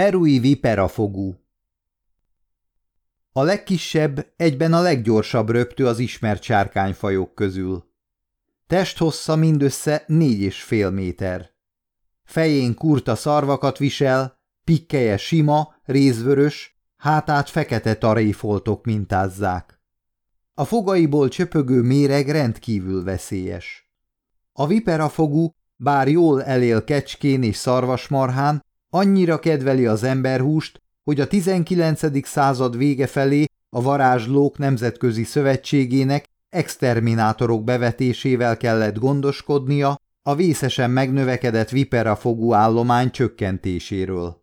Perui viperafogú A legkisebb, egyben a leggyorsabb röptő az ismert sárkányfajok közül. Testhossza mindössze négy és fél méter. Fején kurta szarvakat visel, pikkeje sima, rézvörös, hátát fekete taréfoltok mintázzák. A fogaiból csöpögő méreg rendkívül veszélyes. A viperafogú, bár jól elél kecskén és szarvasmarhán, annyira kedveli az emberhúst, hogy a 19. század vége felé a varázslók nemzetközi szövetségének exterminátorok bevetésével kellett gondoskodnia a vészesen megnövekedett viperafogú állomány csökkentéséről.